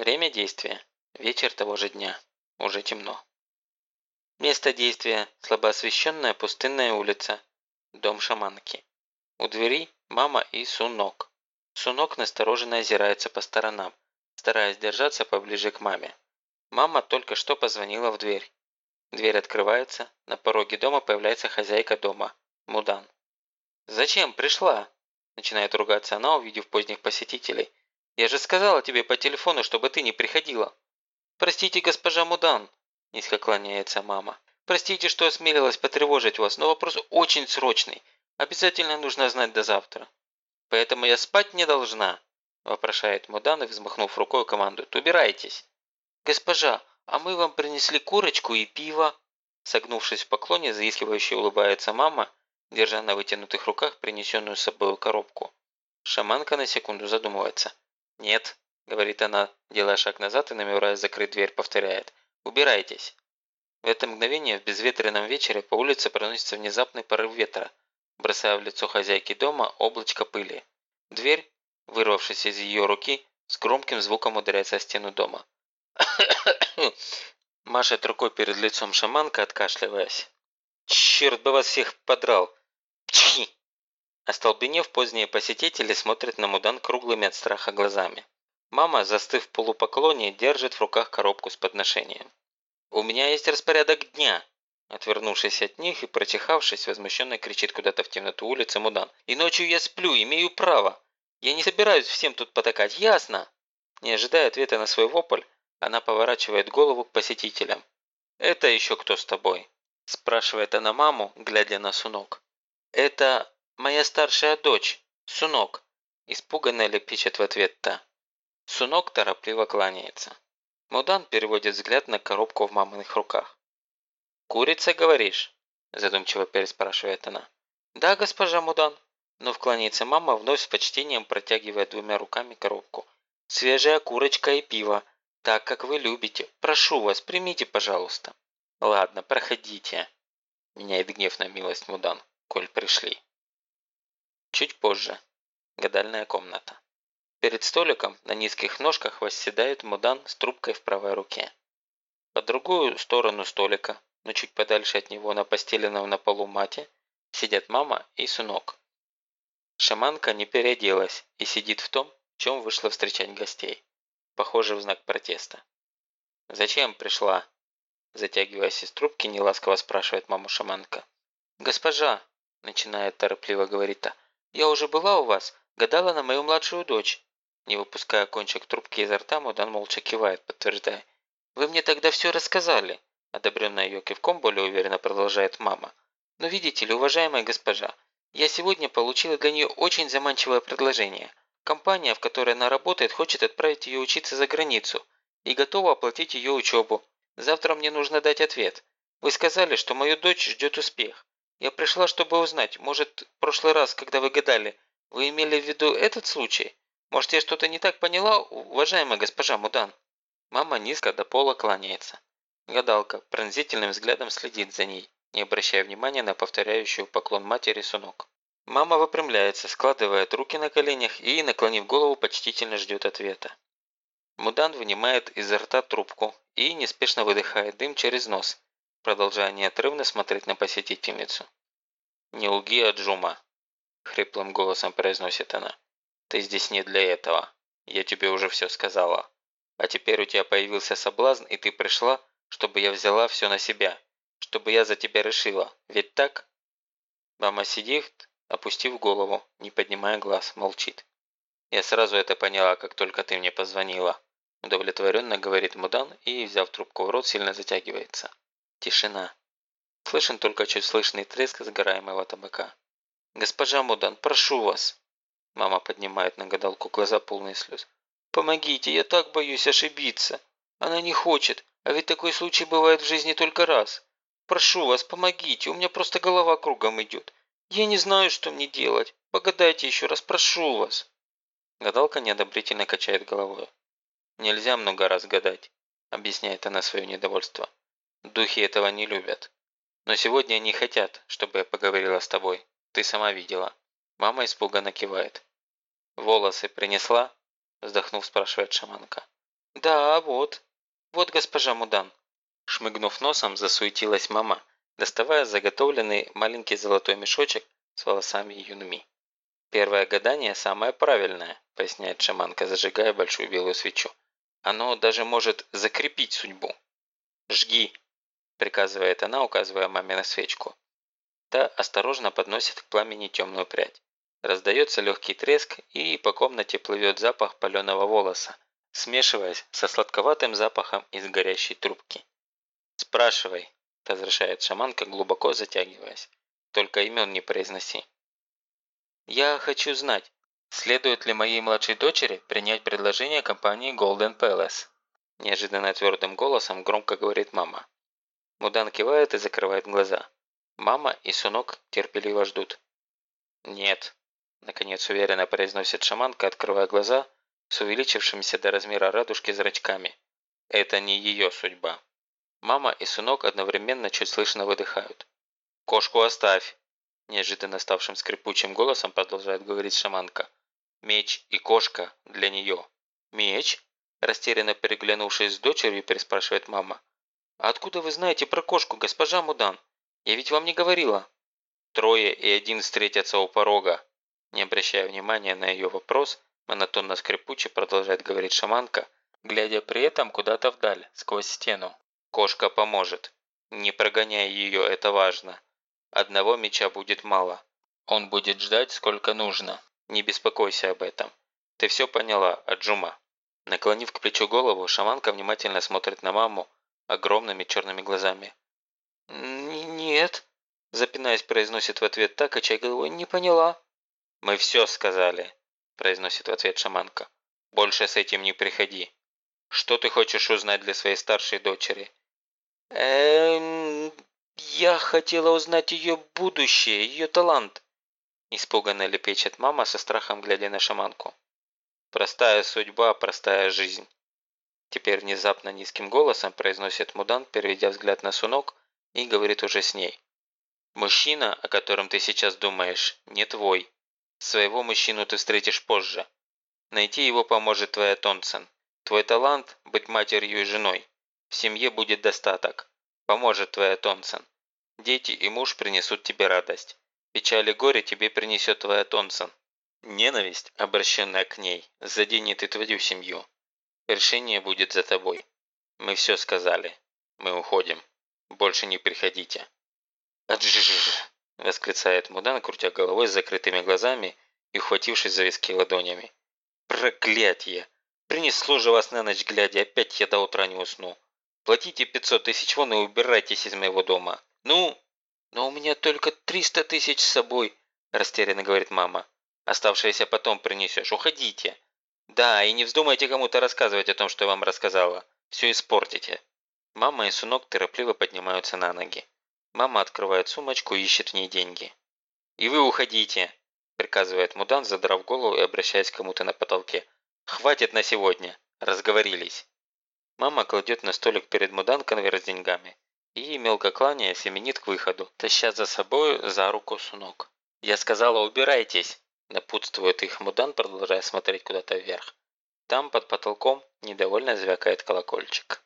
Время действия. Вечер того же дня. Уже темно. Место действия – слабоосвещенная пустынная улица. Дом шаманки. У двери мама и Сунок. Сунок настороженно озирается по сторонам, стараясь держаться поближе к маме. Мама только что позвонила в дверь. Дверь открывается, на пороге дома появляется хозяйка дома, Мудан. «Зачем пришла?» – начинает ругаться она, увидев поздних посетителей. «Я же сказала тебе по телефону, чтобы ты не приходила». «Простите, госпожа Мудан», – низко кланяется мама. «Простите, что осмелилась потревожить вас, но вопрос очень срочный. Обязательно нужно знать до завтра». «Поэтому я спать не должна», – вопрошает Мудан и, взмахнув рукой, командует. «Убирайтесь». «Госпожа, а мы вам принесли курочку и пиво». Согнувшись в поклоне, заискивающе улыбается мама, держа на вытянутых руках принесенную с собой коробку. Шаманка на секунду задумывается. «Нет», – говорит она, делая шаг назад и намереваясь закрыть дверь, повторяет. «Убирайтесь». В это мгновение в безветренном вечере по улице проносится внезапный порыв ветра, бросая в лицо хозяйки дома облачко пыли. Дверь, вырвавшись из ее руки, с громким звуком ударяется о стену дома. Машет рукой перед лицом шаманка, откашливаясь. «Черт бы вас всех подрал!» Остолбенев, поздние посетители смотрят на Мудан круглыми от страха глазами. Мама, застыв в полупоклоне, держит в руках коробку с подношением. «У меня есть распорядок дня!» Отвернувшись от них и протихавшись, возмущенно кричит куда-то в темноту улицы Мудан. «И ночью я сплю, имею право! Я не собираюсь всем тут потакать, ясно?» Не ожидая ответа на свой вопль, она поворачивает голову к посетителям. «Это еще кто с тобой?» Спрашивает она маму, глядя на Сунок. «Это моя старшая дочь, Сунок», испуганно лепечет в ответ та. Сунок торопливо кланяется. Мудан переводит взгляд на коробку в маминых руках. «Курица, говоришь?» задумчиво переспрашивает она. «Да, госпожа Мудан». Но вклоняется мама, вновь с почтением протягивая двумя руками коробку. «Свежая курочка и пиво, так, как вы любите. Прошу вас, примите, пожалуйста». «Ладно, проходите», – меняет гнев на милость Мудан, коль пришли. Чуть позже. Гадальная комната. Перед столиком на низких ножках восседает Мудан с трубкой в правой руке. По другую сторону столика, но чуть подальше от него на постеленном на полу мате, сидят мама и сынок. Шаманка не переоделась и сидит в том, в чем вышла встречать гостей похоже в знак протеста. «Зачем пришла?» Затягиваясь из трубки, неласково спрашивает маму шаманка. «Госпожа!» – начинает торопливо говорить та. «Я уже была у вас, гадала на мою младшую дочь». Не выпуская кончик трубки изо рта, Мудан молча кивает, подтверждая. «Вы мне тогда все рассказали!» Одобренная ее кивком более уверенно продолжает мама. «Но видите ли, уважаемая госпожа, я сегодня получила для нее очень заманчивое предложение. Компания, в которой она работает, хочет отправить ее учиться за границу и готова оплатить ее учебу. Завтра мне нужно дать ответ. Вы сказали, что мою дочь ждет успех. Я пришла, чтобы узнать, может, в прошлый раз, когда вы гадали, вы имели в виду этот случай? Может, я что-то не так поняла, уважаемая госпожа Мудан?» Мама низко до пола кланяется. Гадалка пронзительным взглядом следит за ней, не обращая внимания на повторяющую поклон матери сунок. Мама выпрямляется, складывает руки на коленях и, наклонив голову, почтительно ждет ответа. Мудан вынимает изо рта трубку и неспешно выдыхает дым через нос, продолжая неотрывно смотреть на посетительницу. «Не лги, Аджума!» – хриплым голосом произносит она. «Ты здесь не для этого. Я тебе уже все сказала. А теперь у тебя появился соблазн, и ты пришла, чтобы я взяла все на себя, чтобы я за тебя решила. Ведь так?» Мама сидит, опустив голову, не поднимая глаз, молчит. «Я сразу это поняла, как только ты мне позвонила», удовлетворенно говорит Мудан и, взяв трубку в рот, сильно затягивается. Тишина. Слышен только чуть слышный треск сгораемого табака. «Госпожа Мудан, прошу вас!» Мама поднимает на гадалку глаза полные слез. «Помогите, я так боюсь ошибиться. Она не хочет, а ведь такой случай бывает в жизни только раз. Прошу вас, помогите, у меня просто голова кругом идет. «Я не знаю, что мне делать. Погадайте еще раз, прошу вас». Гадалка неодобрительно качает головой. «Нельзя много раз гадать», – объясняет она свое недовольство. «Духи этого не любят. Но сегодня они хотят, чтобы я поговорила с тобой. Ты сама видела». Мама испуганно кивает. «Волосы принесла?» – вздохнув, спрашивает шаманка. «Да, вот. Вот госпожа Мудан». Шмыгнув носом, засуетилась мама, доставая заготовленный маленький золотой мешочек с волосами Юнми. «Первое гадание самое правильное», – поясняет шаманка, зажигая большую белую свечу. «Оно даже может закрепить судьбу». «Жги», – приказывает она, указывая маме на свечку. Та осторожно подносит к пламени темную прядь. Раздается легкий треск, и по комнате плывет запах паленого волоса, смешиваясь со сладковатым запахом из горящей трубки. «Спрашивай», – разрешает шаманка, глубоко затягиваясь. «Только имен не произноси». Я хочу знать, следует ли моей младшей дочери принять предложение компании Golden Palace? Неожиданно твердым голосом громко говорит мама. Мудан кивает и закрывает глаза. Мама и сынок терпеливо ждут. «Нет», – наконец уверенно произносит шаманка, открывая глаза с увеличившимися до размера радужки зрачками. «Это не ее судьба». Мама и сынок одновременно чуть слышно выдыхают. «Кошку оставь!» Неожиданно ставшим скрипучим голосом продолжает говорить шаманка. «Меч и кошка для нее». «Меч?» Растерянно переглянувшись с дочерью, переспрашивает мама. «А откуда вы знаете про кошку, госпожа Мудан? Я ведь вам не говорила». «Трое и один встретятся у порога». Не обращая внимания на ее вопрос, монотонно скрипуче продолжает говорить шаманка, глядя при этом куда-то вдаль, сквозь стену. «Кошка поможет. Не прогоняй ее, это важно. Одного меча будет мало. Он будет ждать сколько нужно. Не беспокойся об этом. Ты все поняла, Аджума?» Наклонив к плечу голову, шаманка внимательно смотрит на маму огромными черными глазами. «Нет», – запинаясь, произносит в ответ так, качай головой, – «не поняла». «Мы все сказали», – произносит в ответ шаманка. «Больше с этим не приходи. Что ты хочешь узнать для своей старшей дочери?» «Эм... «Я хотела узнать ее будущее, ее талант», – испуганно лепечет мама со страхом, глядя на шаманку. «Простая судьба, простая жизнь». Теперь внезапно низким голосом произносит Мудан, переведя взгляд на Сунок, и говорит уже с ней. «Мужчина, о котором ты сейчас думаешь, не твой. Своего мужчину ты встретишь позже. Найти его поможет твоя Тонсен. Твой талант – быть матерью и женой. В семье будет достаток. Поможет твоя Тонсен. Дети и муж принесут тебе радость. Печаль и горе тебе принесет твоя Тонсон. Ненависть, обращенная к ней, заденет и твою семью. Решение будет за тобой. Мы все сказали. Мы уходим. Больше не приходите. «Аджжж!» – восклицает Мудан, крутя головой с закрытыми глазами и ухватившись за виски ладонями. «Проклятье! Принесло же вас на ночь глядя, опять я до утра не усну. Платите 500 тысяч вон и убирайтесь из моего дома. «Ну?» «Но у меня только 300 тысяч с собой», – растерянно говорит мама. «Оставшееся потом принесешь. Уходите». «Да, и не вздумайте кому-то рассказывать о том, что я вам рассказала. Все испортите». Мама и Сунок торопливо поднимаются на ноги. Мама открывает сумочку и ищет в ней деньги. «И вы уходите», – приказывает Мудан, задрав голову и обращаясь к кому-то на потолке. «Хватит на сегодня. Разговорились». Мама кладет на столик перед Мудан конверт с деньгами и, мелко кланяя, семенит к выходу, таща за собой за руку сунок. «Я сказала, убирайтесь!» – напутствует их Мудан, продолжая смотреть куда-то вверх. Там, под потолком, недовольно звякает колокольчик.